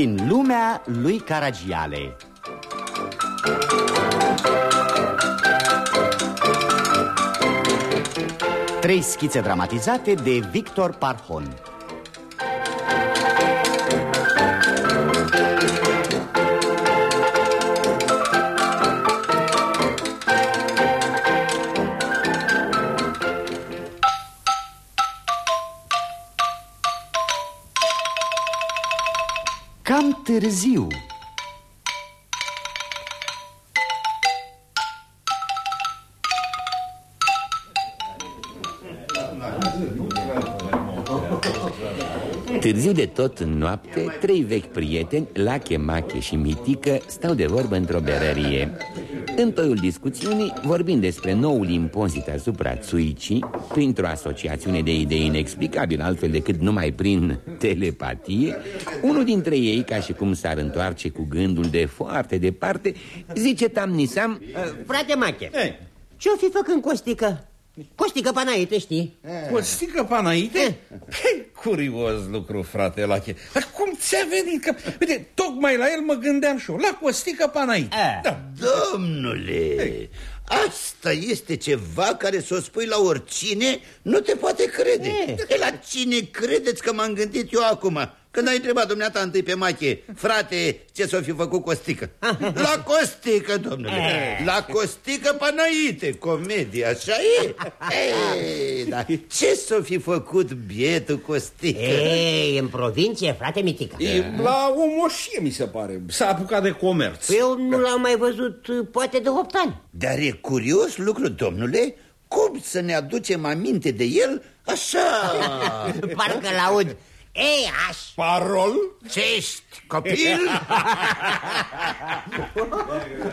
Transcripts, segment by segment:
Din lumea lui Caragiale. Trei schițe dramatizate de Victor Parhon Cam târziu Târziu de tot în noapte, trei vechi prieteni, Lache, Mache și Mitică, stau de vorbă într-o berărie. În toiul discuțiunii, vorbind despre noul impozit asupra țuicii, printr-o asociațiune de idei inexplicabil, altfel decât numai prin telepatie, unul dintre ei, ca și cum s-ar întoarce cu gândul de foarte departe, zice tamnisam... Frate Mache, ce-o fi făcând Costică? Costică Panaite, știi? Costică Panaite? Păi, curios lucru, frate Lache. Dar cum ți-a venit? Că, uite, tocmai la el mă gândeam și eu, la Costică Panaite. Da. Domnule, asta este ceva care să o spui la oricine, nu te poate crede. E, la cine credeți că m-am gândit eu acum? Când ai întrebat dumneata întâi pe Mache, frate, ce s-o fi făcut Costică? La Costică, domnule, la Costică panaite, comedie, așa e? Ei, da. Ce s-o fi făcut bietul Costică? Ei, în provincie, frate Mitică E, la o moșie, mi se pare. S-a apucat de comerț. Eu nu l-am mai văzut uh, poate de 8 ani Dar e curios lucru, domnule, cum să ne aducem aminte de el așa? Parcă l-aud Ei, aș Parol? Ce ești, copil?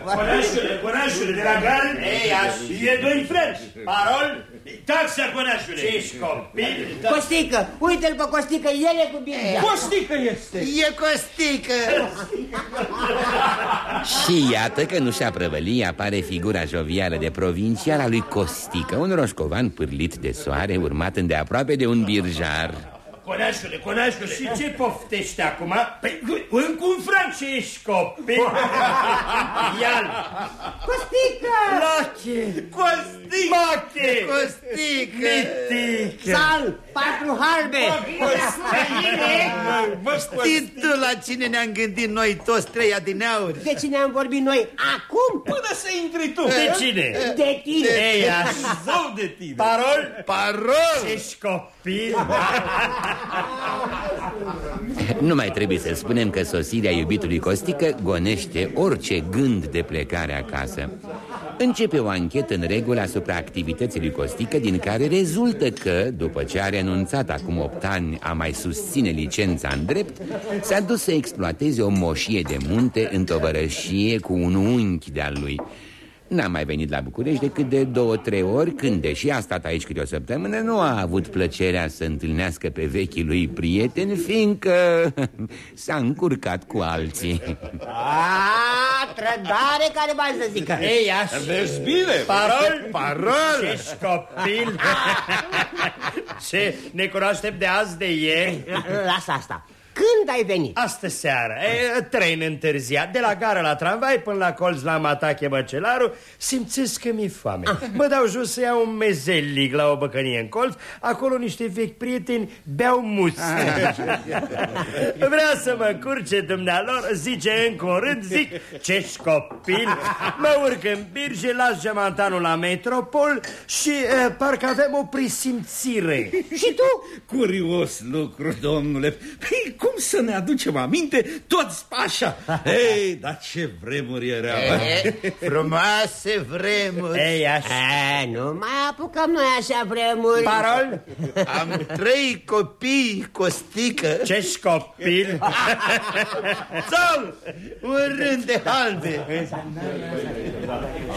Conașule, conașule, de la Gal, Ei, aș. e doi franci. Parol, taxa, conașule. Ce ești copil? Costică, uite-l pe Costică, el e cu bine Costică este. E Costică! Și iată că nu și-a prăvăli apare figura jovială de provincial a lui Costică, un roșcovan pârlit de soare, urmat îndeaproape de un birjar. Conașule, conașule. Și ce poftești acum? Păi, încă un franc și ești copil. Ia-l. Costică! Lache. Costică. Mache. Costică! Mitică. Sal, patru halbe Știi tu la cine ne-am gândit noi toți trei adineauri? De cine am vorbit noi acum? Până să intri tu. De cine? De tine Ei, aș. Zău de tine. Parol. Parol! Ești copil. Nu mai trebuie să spunem că sosirea iubitului Costică gonește orice gând de plecare acasă. Începe o anchetă în regulă asupra activității lui Costică, din care rezultă că, după ce a renunțat acum 8 ani a mai susține licența în drept, s-a dus să exploateze o moșie de munte în tovărășie cu un unchi de-al lui. N-a mai venit la București decât de două-trei ori Când, deși a stat aici câte o săptămână Nu a avut plăcerea să întâlnească pe vechii lui prieteni Fiindcă s-a încurcat cu alții A, trădare care mai să zică Ei, aș. Vezi bine. Parol. Parol! Ești copil. Ce, ne cunoaștem de azi, de ieri? Lasă asta Când ai venit? Astă seară, e, tren întârziat. De la gara la tramvai până la colț la Matache Băcelaru Simțesc că mi-e foame. Mă dau jos să iau un mezelic la o băcănie în colț. Acolo niște vechi prieteni beau mus Vrea să mă curce dumnealor Zice încă un rând, zic ce copil? Mă urc în birge, las gemantanul la metropol Și e, parcă avem o prisimțire Și tu? Curios lucru, domnule. Păi, cum să ne aducem aminte toți așa? Ei, dar ce vremuri erau. E, frumoase vremuri. Ei, așa. A, nu mai apucăm noi așa vremuri. Parol? Am trei copii, Costică Ce copil? Sau un rând de halbe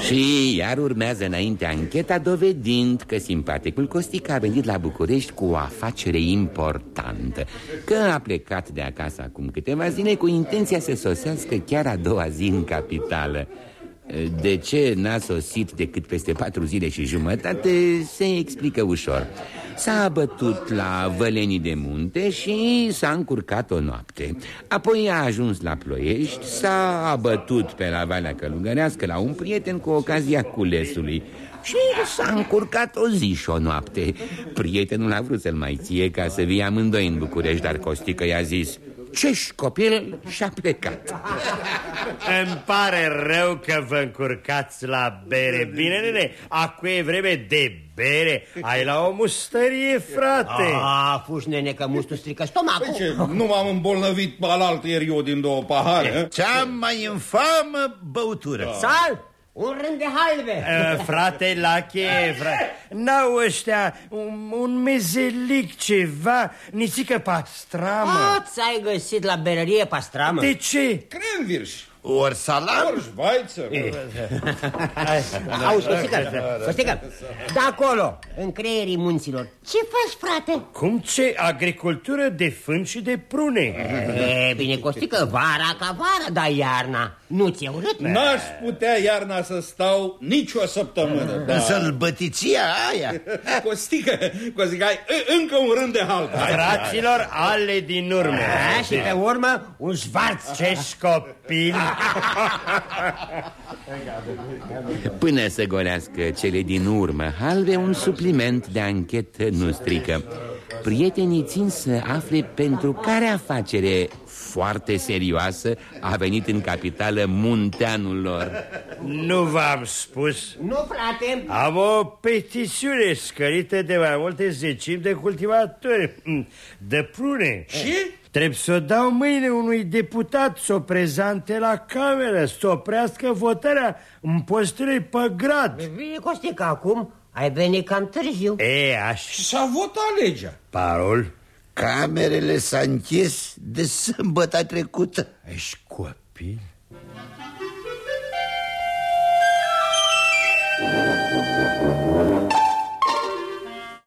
Și iar urmează înainte ancheta dovedind că simpaticul Costică a venit la București cu o afacere importantă Că a plecat de acasă acum câteva zile cu intenția să sosească chiar a doua zi în capitală. De ce n-a sosit decât peste patru zile și jumătate se explică ușor S-a abătut la Vălenii de Munte și s-a încurcat o noapte. Apoi a ajuns la Ploiești, s-a abătut pe la Valea Călugărească la un prieten cu ocazia culesului și s-a încurcat o zi și o noapte. Prietenul a vrut să-l mai ție ca să vii amândoi în București Dar Costică i-a zis ce copil și-a plecat. Îmi pare rău că vă încurcați la bere. Bine, nene, acum e vreme de bere. Ai la o mustărie, frate. A, fugi, nene, că mustul strică stomacul. Ce, nu m-am îmbolnăvit pe alaltă ieri eu din două pahare Cea mai infamă băutură. Sal, un rând de halve Uh, frate Lache, frate, n-au ăștia un, un mezelic ceva, nițică pastramă. A, ți-ai găsit la berărie pastramă? De ce? Crenvirș Ori salam Ori Schweizer Auzi, Costică, Costică, de acolo, în creierii munților Ce faci, frate? Cum ce? Agricultură de fân și de prune. E, bine, Costică, vara ca vara, dar iarna nu ți-e urât? N-aș putea iarna să stau nici o săptămână da. Sălbătiția aia Costică, Costică, ai ă- încă un rând de halt Hai. Fraților, ale din urmă. A, și pe urmă, un șvarț Ce copil! Până să golească cele din urmă Halve un supliment de anchetă nu strică Prietenii țin să afle pentru care afacere foarte serioasă a venit în capitală munteanul lor Nu v-am spus. Nu, frate Am o petițiune scărită de mai multe zecimi de cultivatori mm, de prune. Și? Trebuie să o dau mâine unui deputat să o prezante la cameră, să oprească votarea în postului pe grad. Bine, Costică, acum ai venit cam târziu E, aș... S-a votat legea Parol? Camerele s-a închis de sâmbătă trecută Ești copil?